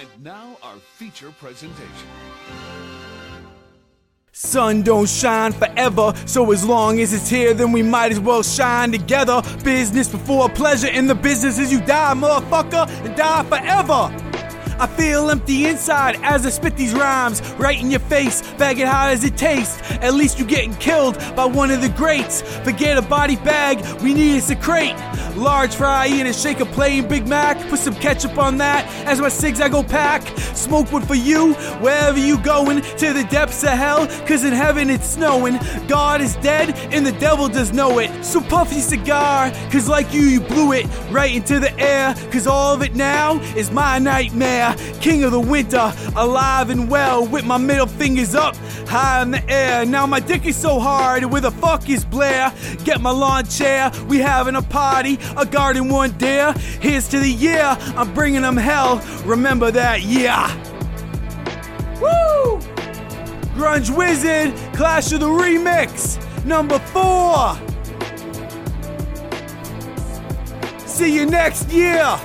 And now our feature presentation. Sun don't shine forever, so as long as it's here, then we might as well shine together. Business before pleasure, and the business is you die, motherfucker, and die forever. I feel empty inside as I spit these rhymes right in your face. Bag it hot as it tastes. At least you're getting killed by one of the greats. Forget a body bag, we need is a crate. Large fry and a shaker plain Big Mac. Put some ketchup on that as my cigs I go pack. Smoke one for you wherever you going to the depths of hell. Cause in heaven it's snowing. God is dead and the devil does know it. So puff your cigar, cause like you, you blew it right into the air. Cause all of it now is my nightmare. King of the winter, alive and well, with my middle fingers up high in the air. Now my dick is so hard, where the fuck is Blair? Get my lawn chair, we having a party, a garden one dare. Here's to the year, I'm bringing them hell. Remember that, yeah. Woo! Grunge Wizard, Clash of the Remix, number four. See you next year.